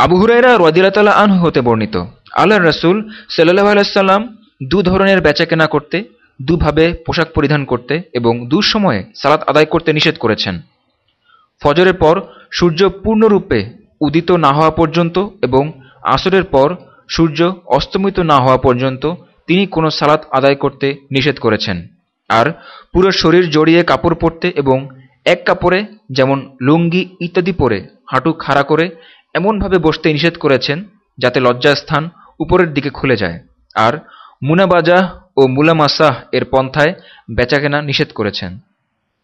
আবু হুরাইরা রদিলাতালা আনহু হতে বর্ণিত আল্লাহ রসুল সাল্লাহ আলাইসাল্লাম দু ধরনের বেচাকেনা করতে, দুভাবে পোশাক পরিধান করতে এবং দুঃসময়ে সালাত আদায় করতে নিষেধ করেছেন। ফজরের পর সূর্য পূর্ণরূপে উদিত না হওয়া পর্যন্ত এবং আসরের পর সূর্য অস্তমিত না হওয়া পর্যন্ত তিনি কোনো সালাত আদায় করতে নিষেধ করেছেন। আর পুরো শরীর জড়িয়ে কাপড় পরতে এবং এক কাপড়ে যেমন লুঙ্গি ইত্যাদি পরে হাঁটু খাড়া করে এমনভাবে বসতে নিষেধ করেছেন যাতে লজ্জাস্থান উপরের দিকে খুলে যায়। আর মুনাবাজাহ ও মুলামাসাহ এর পন্থায় বেচাকেনা নিষেধ করেছেন।